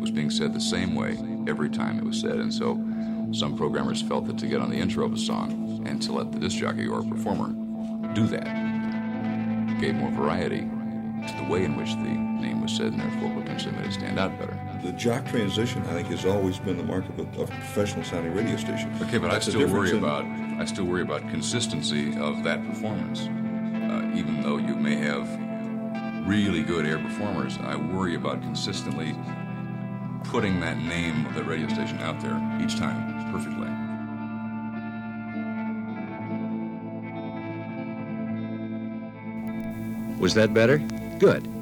it was being said the same way every time it was said. And so some programmers felt that to get on the intro of a song and to let the disc jockey or performer do that gave more variety to the way in which the name was said and therefore potentially made it stand out better. The jock transition, I think, has always been the mark of a, of a professional sounding radio station. Okay, but That's I still worry in- about I still worry about consistency of that performance. Uh, even though you may have really good air performers, I worry about consistently putting that name of the radio station out there each time perfectly. Was that better? Good.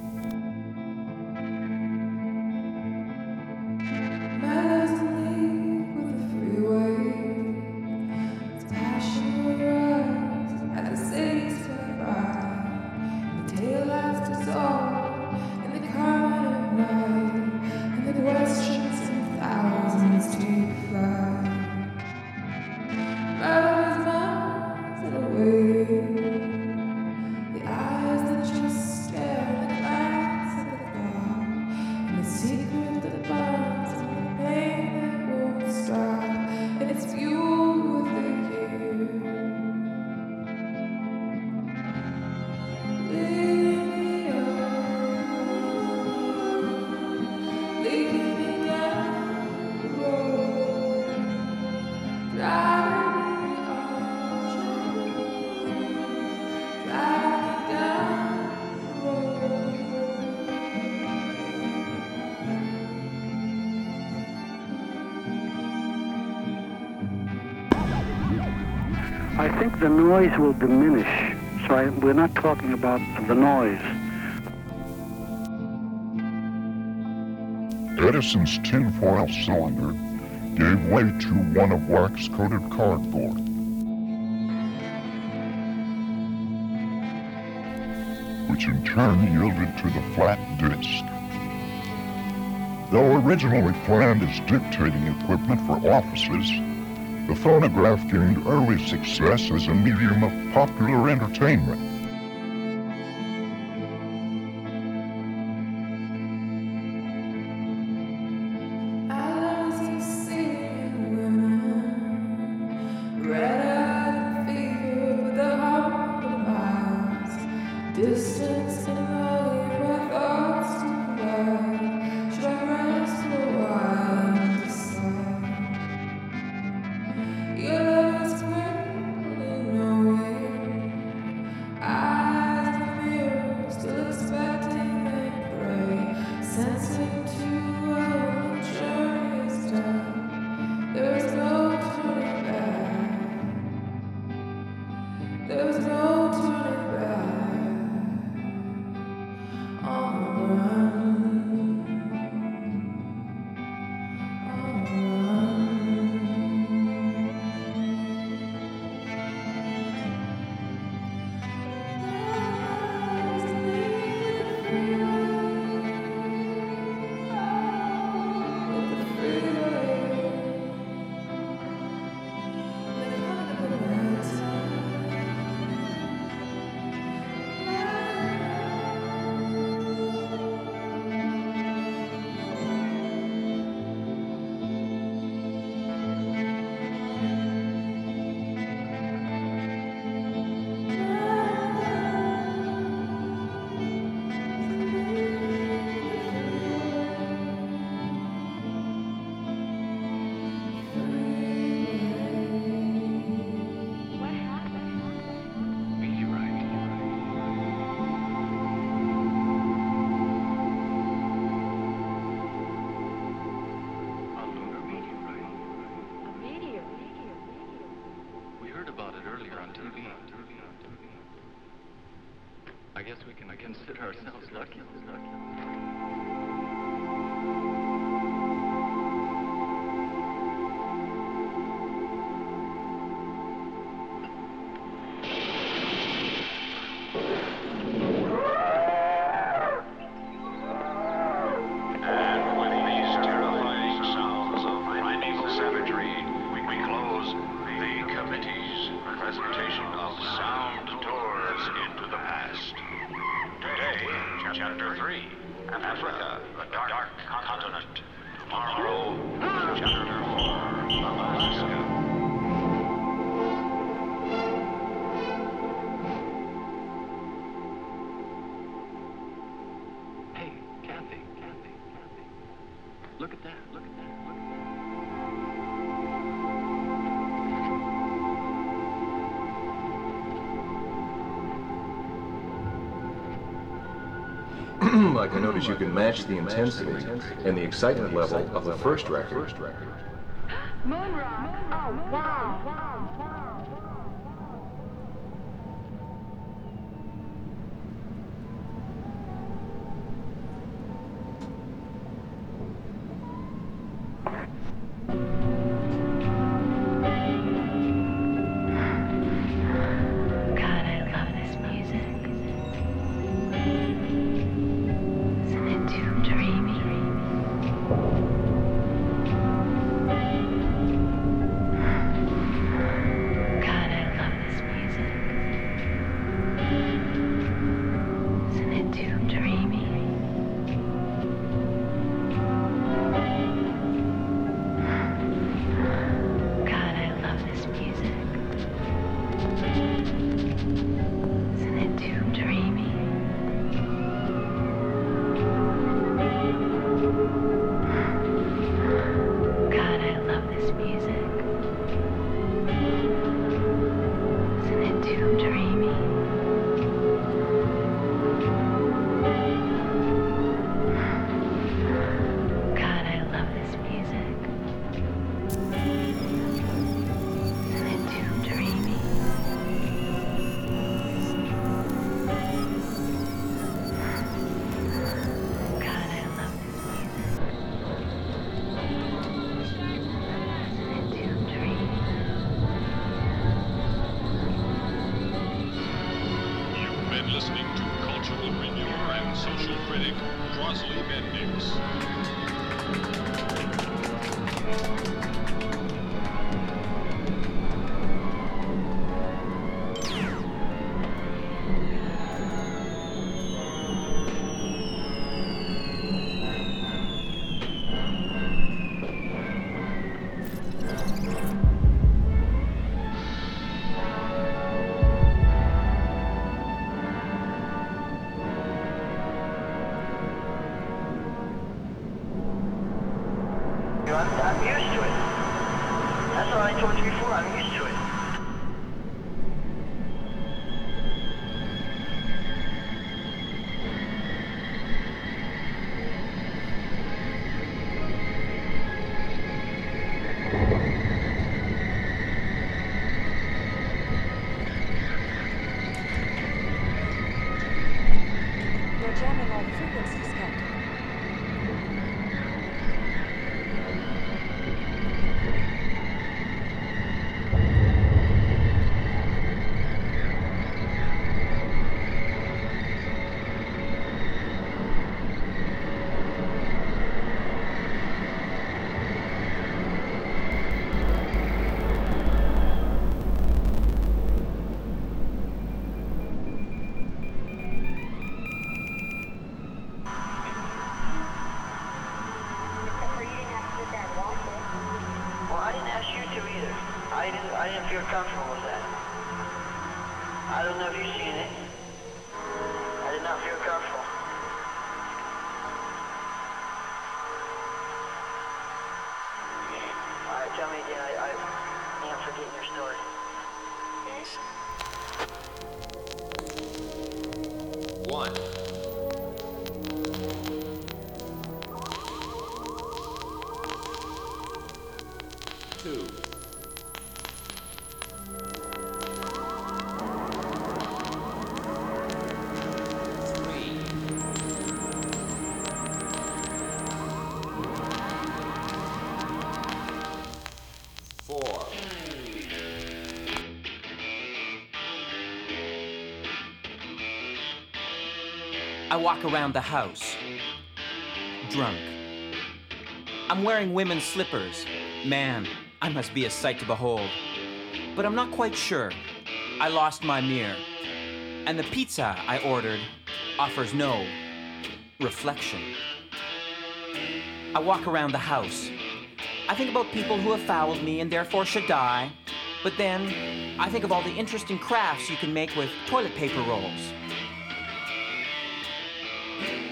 I think the noise will diminish. So I, we're not talking about the noise. Edison's tinfoil cylinder gave way to one of wax-coated cardboard. Which in turn yielded to the flat disc. Though originally planned as dictating equipment for offices, the phonograph gained early success as a medium of popular entertainment. Consider ourselves lucky. like I notice you can match the intensity and the excitement level of the first record. Moon rock. Oh, wow. Walk around the house, drunk. I'm wearing women's slippers. Man, I must be a sight to behold. But I'm not quite sure. I lost my mirror. And the pizza I ordered offers no reflection. I walk around the house. I think about people who have fouled me and therefore should die. But then I think of all the interesting crafts you can make with toilet paper rolls.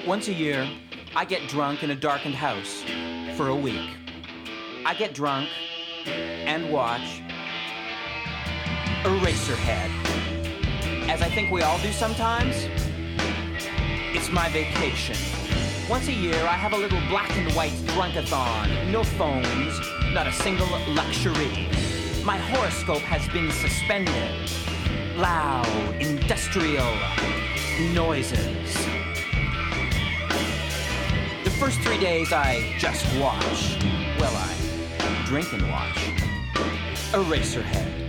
Once a year, I get drunk in a darkened house, for a week. I get drunk and watch Eraserhead. As I think we all do sometimes, it's my vacation. Once a year, I have a little black and white drunkathon. No phones, not a single luxury. My horoscope has been suspended. Loud, industrial noises. First three days, I just watch. Well, I drink and watch. Eraserhead.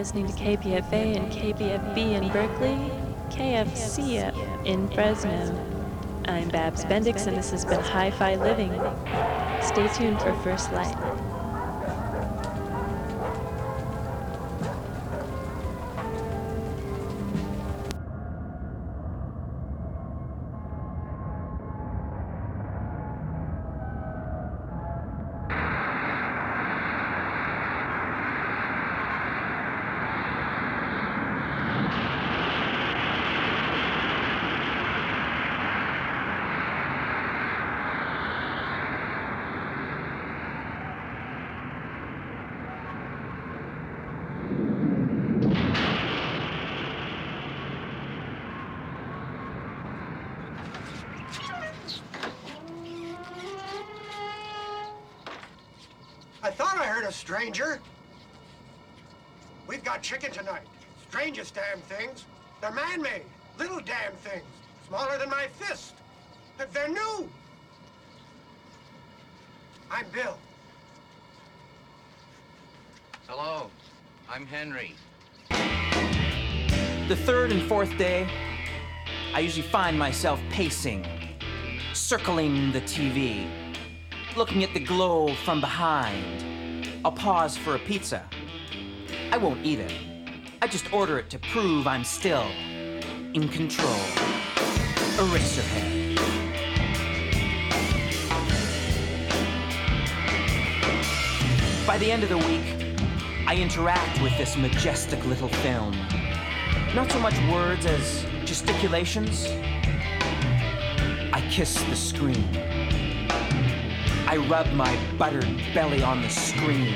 Listening to KPFA and KPFB in Berkeley, KFCF in Fresno. I'm Babs Bendix, and this has been Hi Fi Living. Stay tuned for First Light. We've got chicken tonight. Strangest damn things. They're man-made. Little damn things. Smaller than my fist. But They're new. I'm Bill. Hello, I'm Henry. The third and fourth day, I usually find myself pacing, circling the TV, looking at the glow from behind. I'll pause for a pizza. I won't eat it. I just order it to prove I'm still in control. Eraserhead. By the end of the week, I interact with this majestic little film. Not so much words as gesticulations. I kiss the screen. I rub my buttered belly on the screen,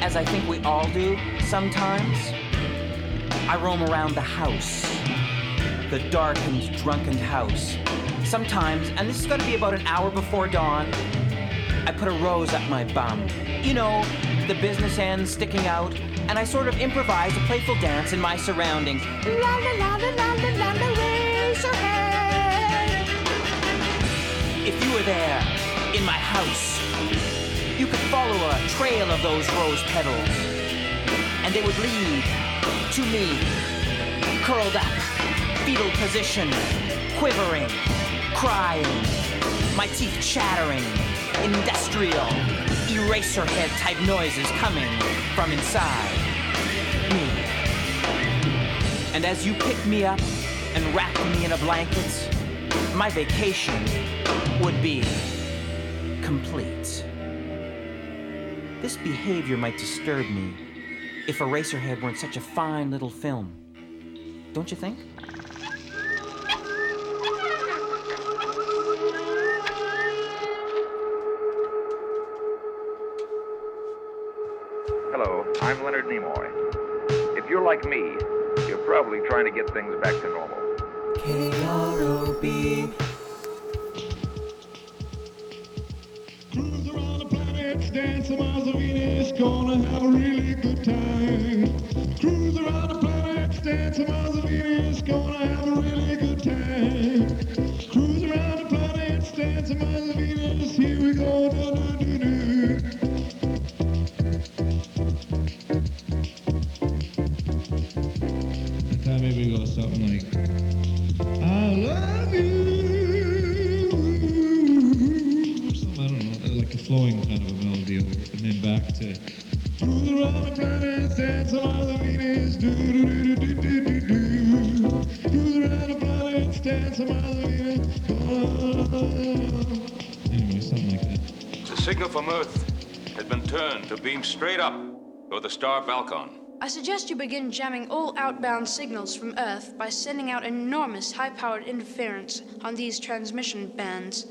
as I think we all do sometimes. I roam around the house, the darkened, drunken house. Sometimes, and this is gonna be about an hour before dawn, I put a rose up my bum. You know, the business end sticking out, and I sort of improvise a playful dance in my surroundings. La la la la la la la la Razorhead. If you were there, in my house, you could follow a trail of those rose petals, and they would lead to me, curled up, fetal position, quivering, crying, my teeth chattering, industrial, eraser head type noises coming from inside me. And as you pick me up and wrap me in a blanket, my vacation would be complete. This behavior might disturb me if Eraserhead weren't such a fine little film. Don't you think? Straight up toward the star Balcon. I suggest you begin jamming all outbound signals from Earth by sending out enormous high powered interference on these transmission bands.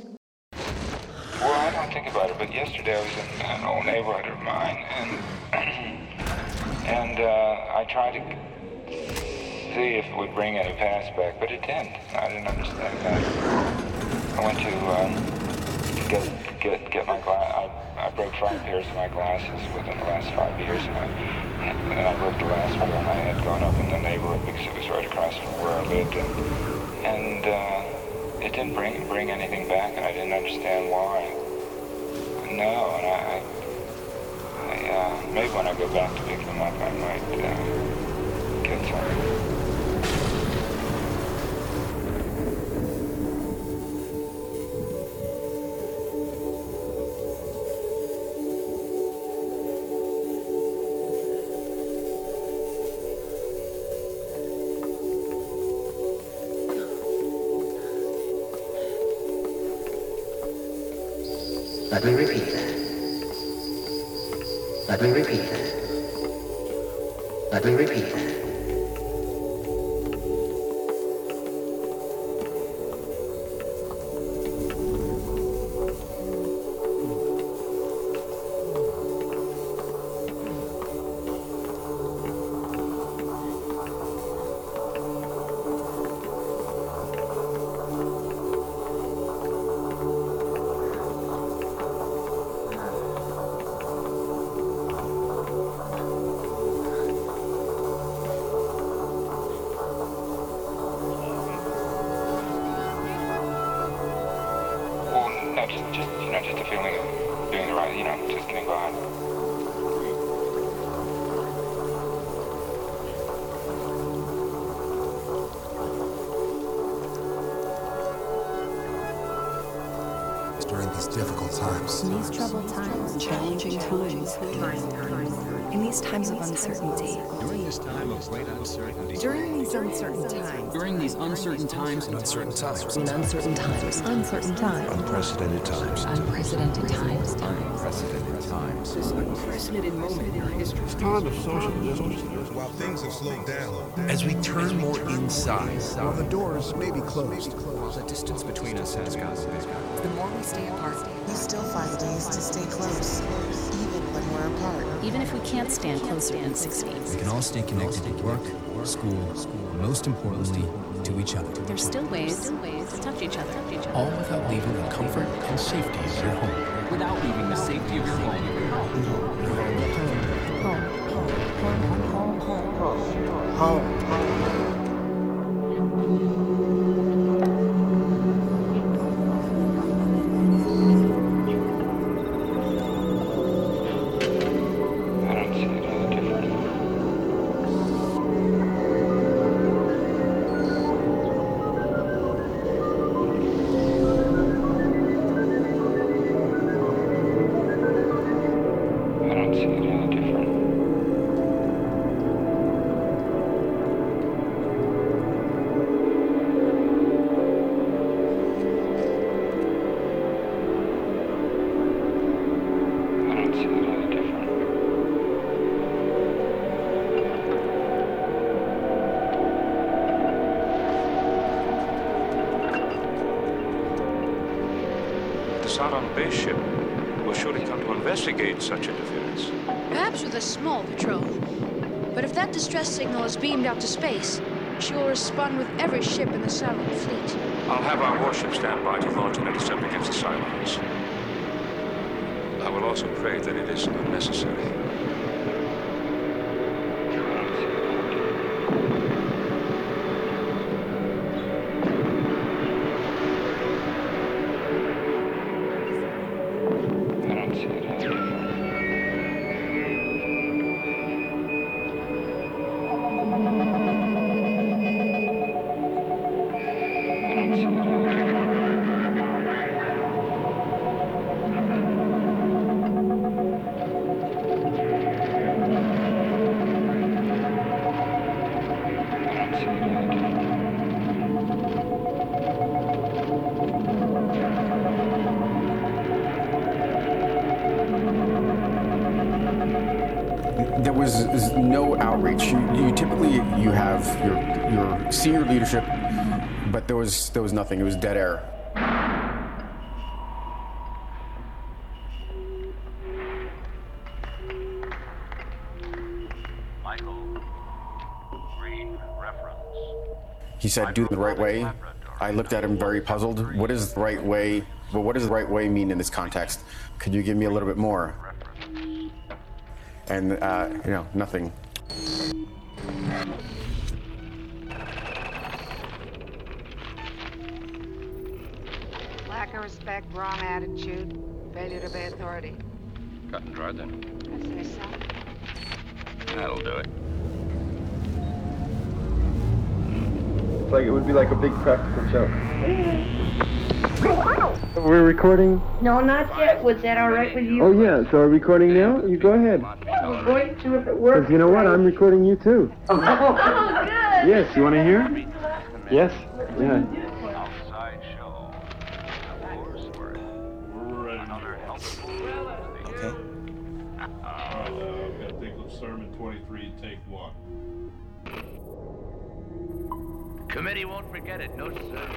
Well, I don't think about it, but yesterday I was in an old neighborhood of mine, and and uh, I tried to see if it would bring any pass back, but it didn't. I didn't understand that. I went to um, get get get my glass. I, I broke five pairs of my glasses within the last five years, and I, and I broke the last pair, and I had gone up in the neighborhood because it was right across from where I lived, and and. Uh, it didn't bring bring anything back, and I didn't understand why. No, and I, I, uh, maybe when I go back to pick them up, I might uh, good sign. Uncertainty, During this time of great uncertainty. during these uncertain times, During these uncertain times. And uncertain times. in uncertain times, uncertain times, Unprecedented times. unprecedented times, Unprecedented times. this unprecedented moment in our history. Time of social While things have slowed down, as we turn more inside, while the doors may be closed, While The distance between us has gotten bigger. The more we stay apart, We still find ways to stay close, even apart. even if we can't stand closer than six feet, We can all stay connected to work, school, and most importantly, to each other. there's still ways to touch each other. All without leaving the comfort and safety of your home. Without leaving the safety of your home. I ship in the fleet. I'll have our warship stand by to launch an intercept against the Cylons. I will also pray that it is unnecessary. Nothing. It was dead air. Michael. Green reference. He said, "Do it the right way." I looked at him very puzzled. What is the right way? Well, what does the right way mean in this context? Could you give me a little bit more? And uh, you know, nothing. Respect, wrong attitude, failure to obey authority. Cut and dry then. I say so. That'll do it. It's like it would be like a big practical joke. We're recording. No, not yet. Was that all right with you? Oh yeah, so are we recording now? You go ahead. We're going to if it works. You know what? I'm recording you too. Oh, good. Yes, you want to hear? Yes. Yeah. Committee won't forget it, no sir.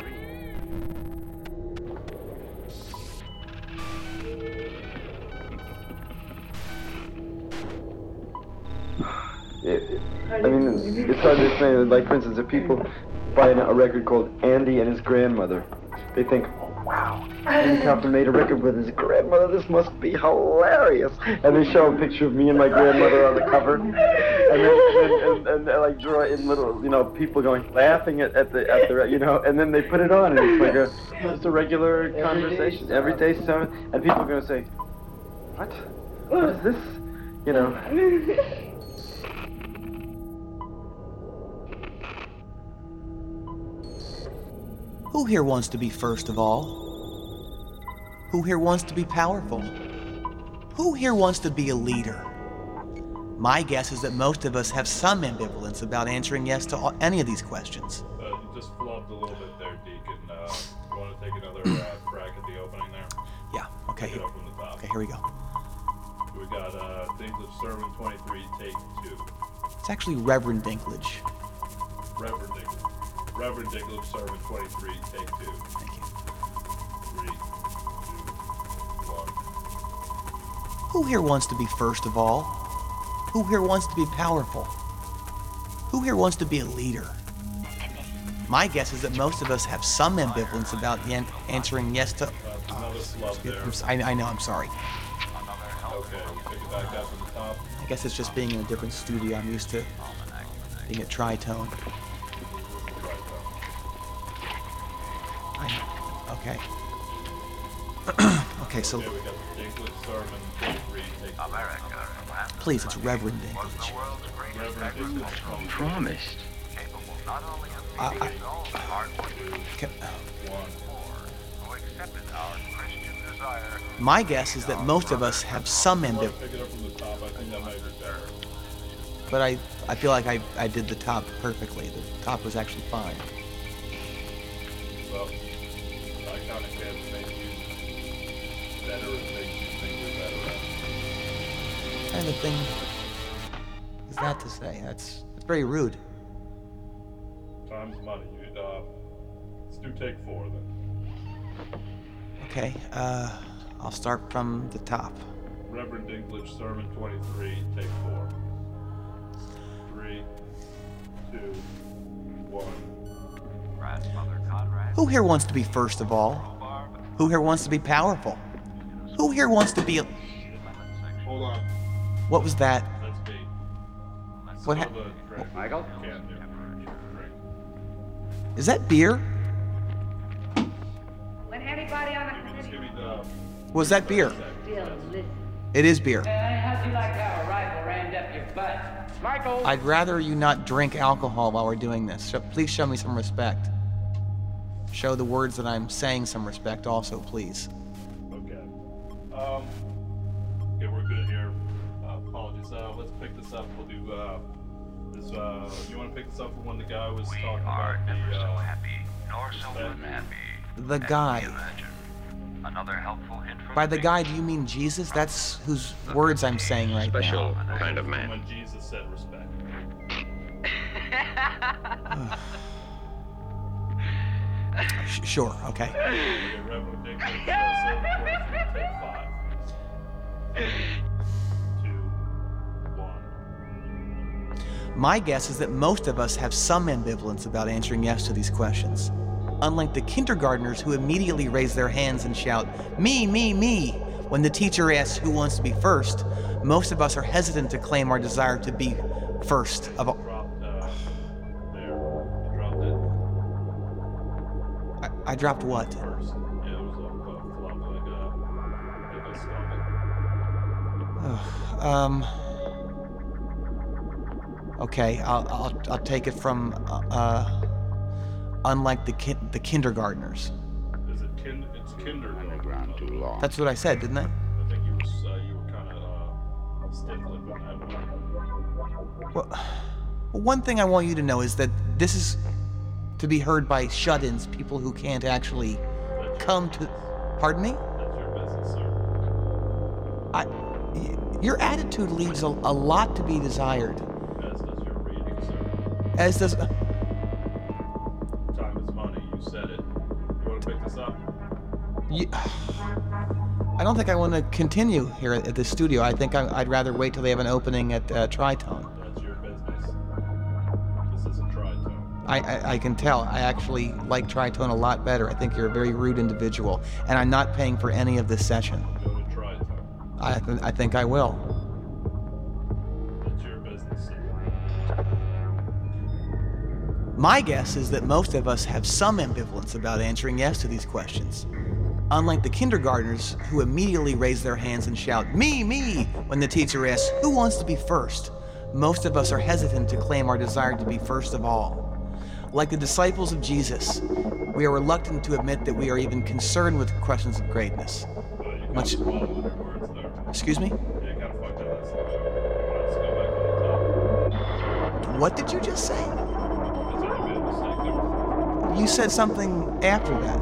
I mean, it's, hard to explain. Like, for instance, if people buy a record called Andy and His Grandmother, they think, wow, Andy Kaufman made a record with his grandmother. This must be hilarious. And they show a picture of me and my grandmother on the cover. And then, and, and, and, they like draw in little, you know, people going laughing at, at the, at the, you know, and then they put it on and it's like a, just a regular conversation, everyday sermon. And people are going to say, what? What is this? You know. Who here wants to be first of all? Who here wants to be powerful? Who here wants to be a leader? My guess is that most of us have some ambivalence about answering yes to all, any of these questions. Uh, you just flubbed a little bit there, Deacon. Uh, you want to take another uh, crack at the opening there? Yeah, okay. Pick it up from the top. Okay, here we go. We got uh, Dinklage Sermon 23, take two. It's actually Reverend Dinklage. Reverend Dinklage. Reverend Dinklage Sermon 23, take two. Thank you. Three, two, one. Who here wants to be first of all? Who here wants to be powerful? Who here wants to be a leader? My guess is that most of us have some ambivalence about the an- answering yes to. Uh, another slub there. I'm s- I, I know, I'm sorry. Okay, pick it back up from the top. I guess it's just being in a different studio. I'm used to being at Tritone. Okay. okay, so Okay, we got Dinklage Sermon 23, take two. please, it's Reverend Dinklage. Promised. I, I, Ca- my guess is that most of us have some ambivalence, Pick it up from the top. I think that might be better. but I, I feel like I, I did the top perfectly. The top was actually fine. Well, I kind of can't make you better at things you think you're better at. Kind of thing is that to say? That's, that's very rude. Time's money. You'd, uh, let's do take four then. Okay, uh, I'll start from the top. Reverend Dinklage Sermon 23, take four. Three, two, one. Who here wants to be first of all? Who here wants to be powerful? Who here wants to be a. Hold on. What was that? That's me. What Have ha- a. Michael? Can do. Drink. Is that beer? When anybody on the Just committee give me the. Was that beer? still listen. It is beer. How'd you like how a rifle rammed up your butt? Michael! I'd rather you not drink alcohol while we're doing this. So please show me some respect. Show the words that I'm saying some respect also, please. Okay. Um. Okay, we're good here. Uh, apologies. Uh, let's pick this up. We'll do. Uh, this. Uh, you want to pick this up from when the guy was talking about the. Uh, happy, nor so unhappy. The guy. By the guy, do you mean Jesus? That's whose words I'm saying right Special now. kind of man. When Jesus said respect. Sh- sure, okay. Okay, Reverend Dinklage, Sermon 23, take five. Two, one. My guess is that most of us have some ambivalence about answering yes to these questions. Unlike the kindergartners who immediately raise their hands and shout, Me, me, me, when the teacher asks who wants to be first, most of us are hesitant to claim our desire to be first of all. Uh. I, dropped what? Um. Okay, I'll, I'll, I'll take it from. Uh, unlike the, ki- the kindergartners. Is it kin? It's kindergarten. too long. That's what I said, didn't I? I think you were uh, you were kind of uh, stiff-lipping that one. Well, one thing I want you to know is that this is to be heard by shut ins, people who can't actually come to. Pardon me? That's your business, sir. I, y- your attitude leaves a, a lot to be desired. As does your reading, sir. As does. Time this up? You, I don't think I want to continue here at, the studio. I think I, I'd rather wait till they have an opening at uh, Tritone. That's your business. This isn't tritone. I, I, I can tell. I actually like Tritone a lot better. I think you're a very rude individual, and I'm not paying for any of this session. Go to tritone. I, th- I think I will. My guess is that most of us have some ambivalence about answering yes to these questions. Unlike the kindergartners who immediately raise their hands and shout, Me, me, when the teacher asks, Who wants to be first? Most of us are hesitant to claim our desire to be first of all. Like the disciples of Jesus, we are reluctant to admit that we are even concerned with questions of greatness. Much. Excuse me? What did you just say? That's what you made a mistake there. You said something after that.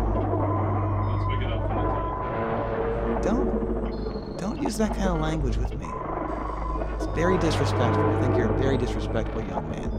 Don't don't use that kind of language with me. It's very disrespectful. I think you're a very disrespectful young man.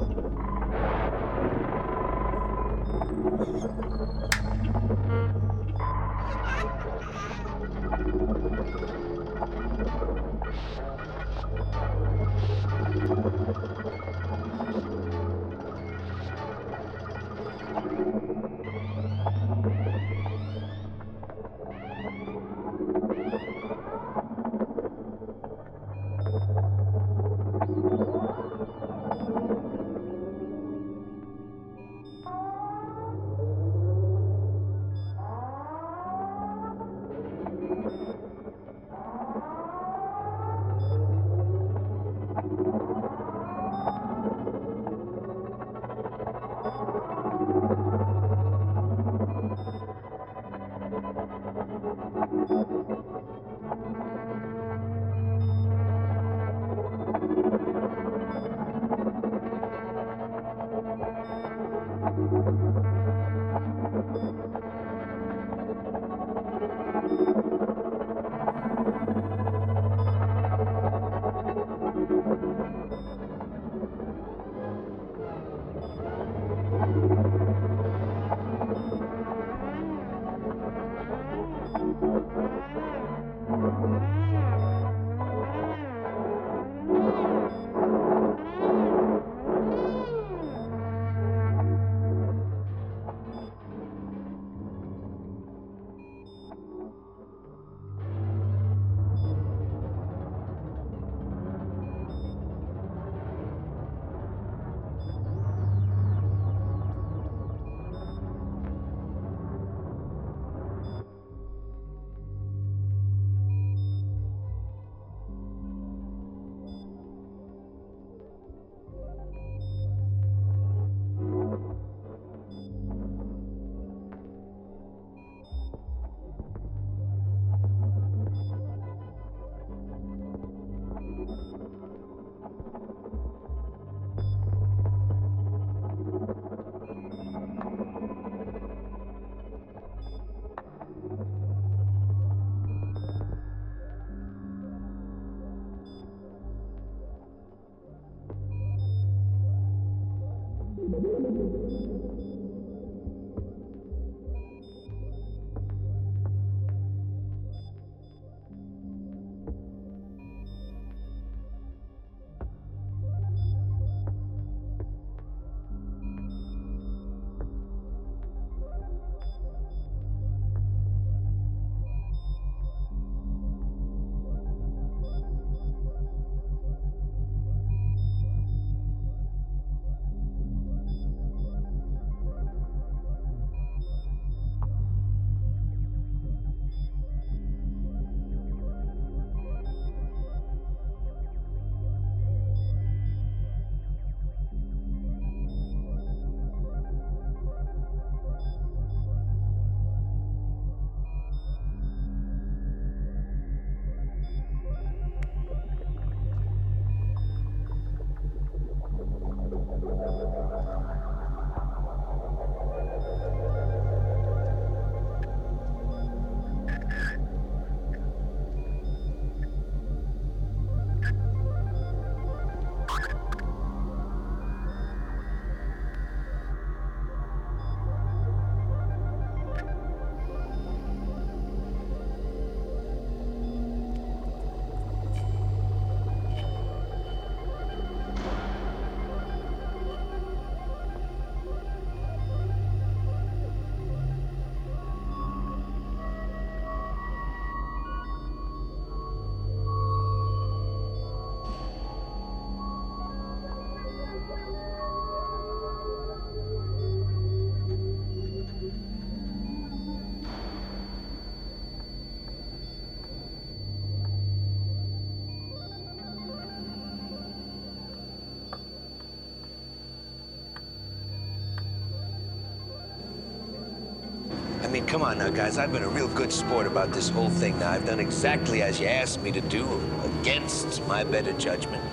Mean, come on now, guys. I've been a real good sport about this whole thing now. I've done exactly as you asked me to do, against my better judgment.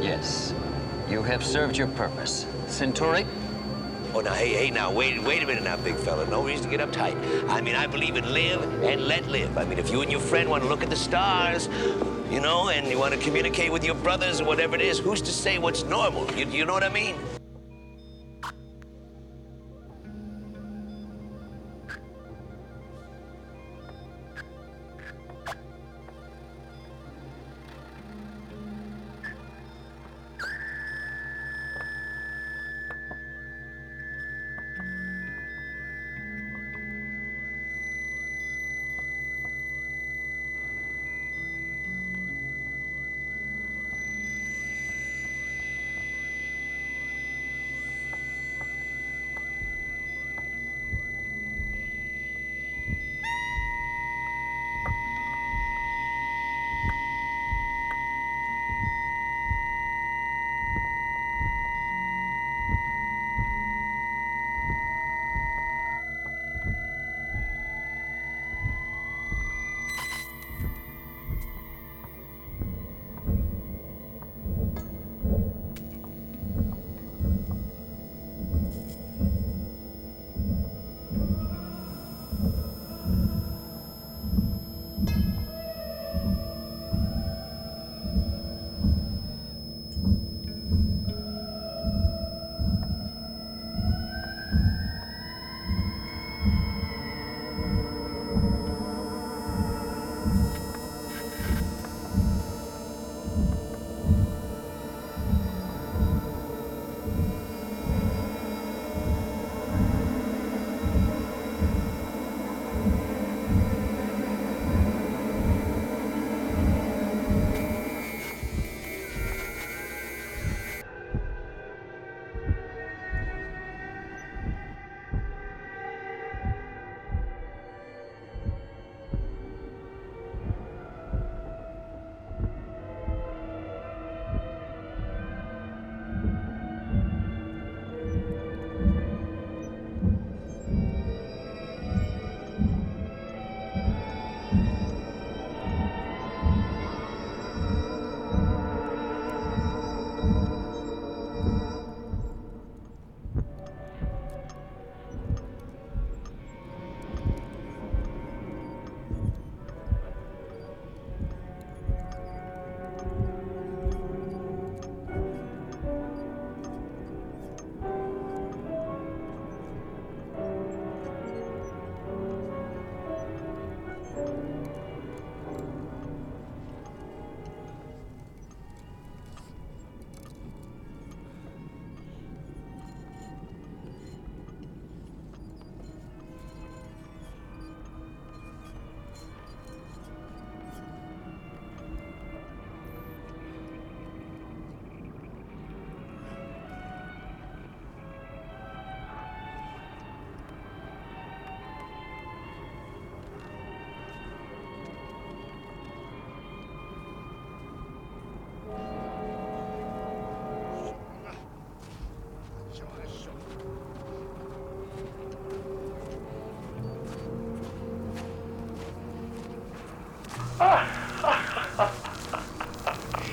Yes. You have served your purpose. Centauri? Oh, now, hey, hey, now, wait, wait a minute now, big fella. No reason to get uptight. I mean, I believe in live and let live. I mean, if you and your friend want to look at the stars, you know, and you want to communicate with your brothers or whatever it is, who's to say what's normal? You, you know what I mean?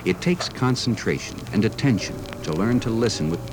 It takes concentration and attention to learn to listen with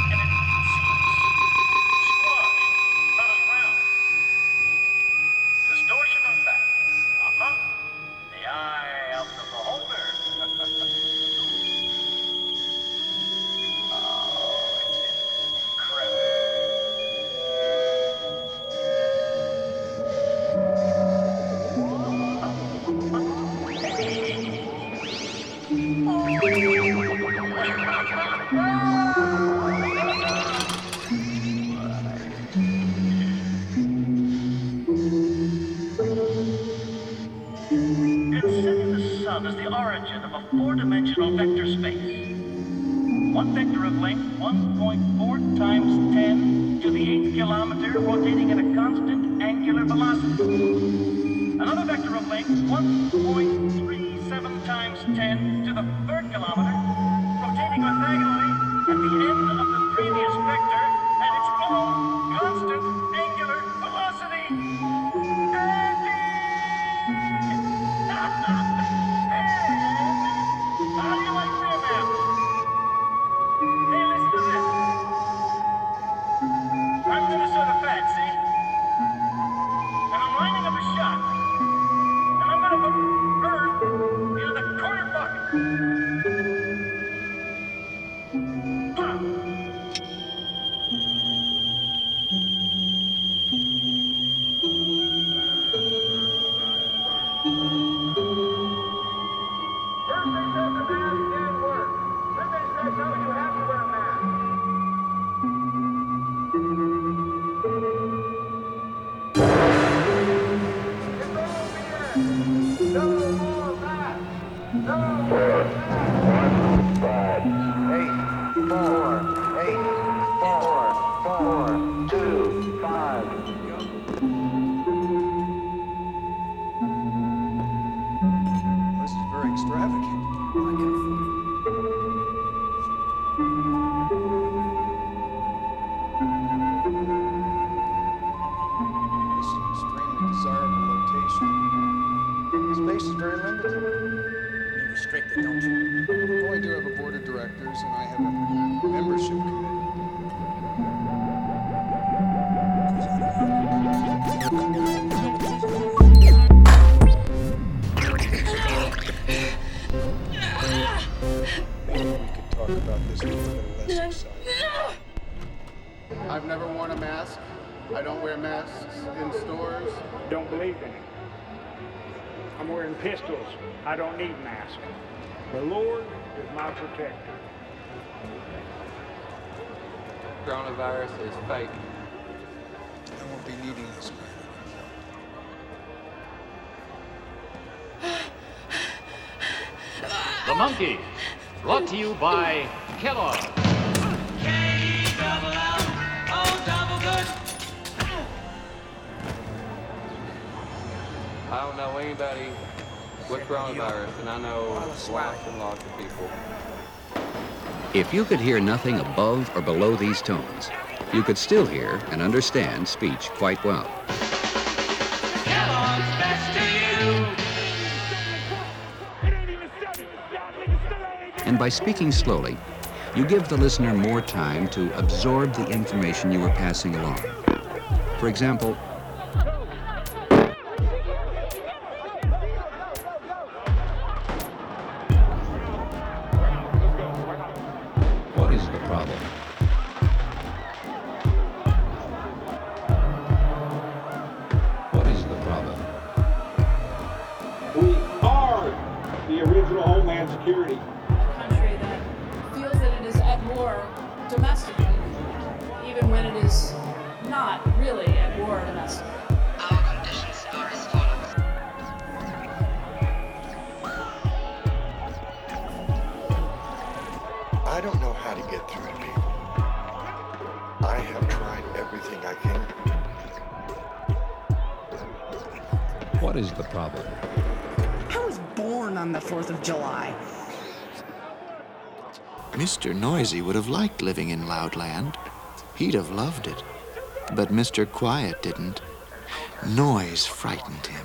virus is fake. I won't be needing this man. The Monkey, brought to you by Kellogg. I don't know anybody with coronavirus, and I know lots and lots of people. If you could hear nothing above or below these tones, you could still hear and understand speech quite well. And by speaking slowly, you give the listener more time to absorb the information you are passing along. For example, Noisy would have liked living in Loudland. He'd have loved it. But Mr. Quiet didn't. Noise frightened him.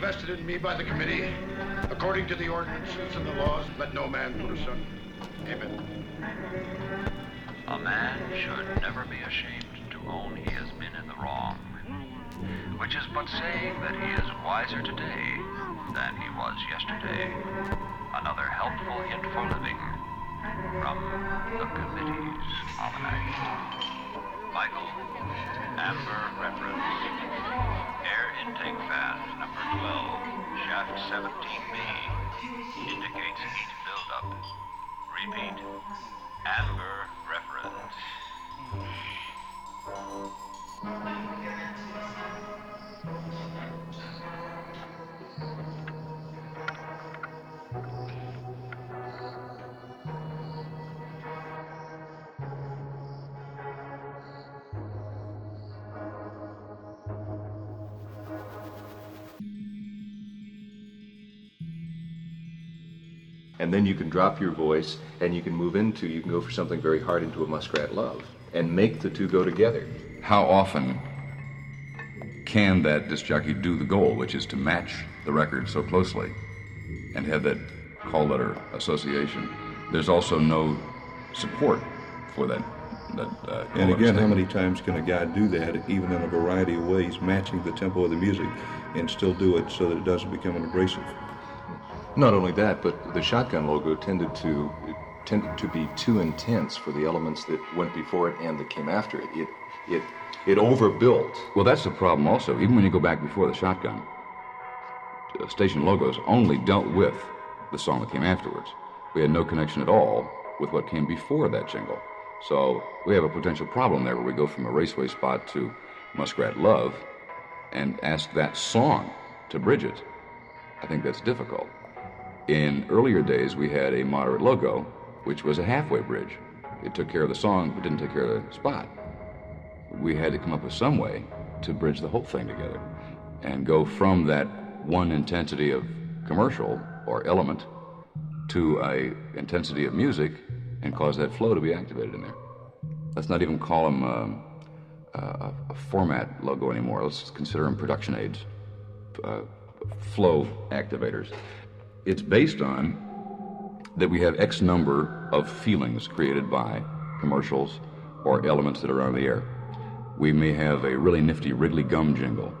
vested in me by the committee, according to the ordinances and the laws, let no man put asunder. Amen. A man should never be ashamed to own he has been in the wrong, which is but saying that he is wiser today than he was yesterday. Another helpful hint for living from the committee's almanac. Michael, Amber reference. Intake fan number 12, shaft 17B, indicates heat buildup. Repeat, amber reference. and then you can drop your voice and you can move into you can go for something very hard into a muskrat love and make the two go together. How often can that disc jockey do the goal which is to match the record so closely and have that call letter association? There's also no support for that that, uh, and again, how many times can a guy do that, even in a variety of ways, matching the tempo of the music, and still do it so that it doesn't become an abrasive? Not only that, but the shotgun logo tended to tended to be too intense for the elements that went before it and that came after it. It it it overbuilt. Well, that's the problem also. Even when you go back before the shotgun, uh, station logos only dealt with the song that came afterwards. We had no connection at all with what came before that jingle. So we have a potential problem there where we go from a raceway spot to Muskrat Love and ask that song to bridge it. I think that's difficult. In earlier days, we had a moderate logo, which was a halfway bridge. It took care of the song, but didn't take care of the spot. We had to come up with some way to bridge the whole thing together and go from that one intensity of commercial or element to a intensity of music and cause that flow to be activated in there. Let's not even call them um, a, a format logo anymore. Let's consider them production aids, uh, flow activators. It's based on that we have X number of feelings created by commercials or elements that are on the air. We may have a really nifty Wrigley gum jingle.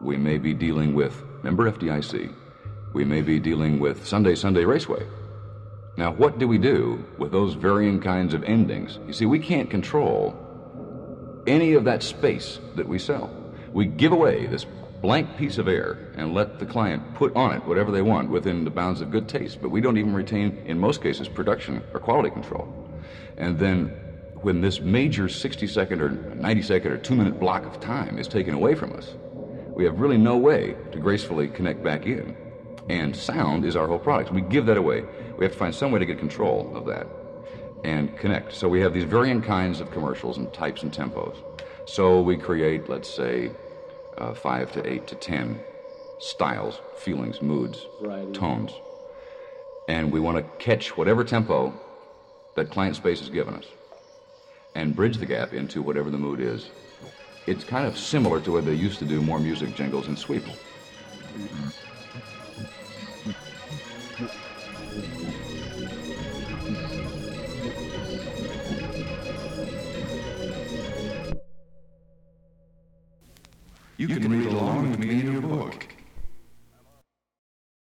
We may be dealing with, remember FDIC? We may be dealing with Sunday, Sunday Raceway. Now, what do we do with those varying kinds of endings? You see, we can't control any of that space that we sell. We give away this blank piece of air and let the client put on it whatever they want within the bounds of good taste, but we don't even retain, in most cases, production or quality control. And then when this major 60 second or 90 second or two minute block of time is taken away from us, we have really no way to gracefully connect back in. And sound is our whole product. We give that away. We have to find some way to get control of that and connect. So we have these varying kinds of commercials and types and tempos. So we create, let's say, uh, five to eight to ten styles, feelings, moods, Variety. tones. And we want to catch whatever tempo that client space has given us and bridge the gap into whatever the mood is. It's kind of similar to what they used to do more music jingles and sweep. You can read along with me in your book.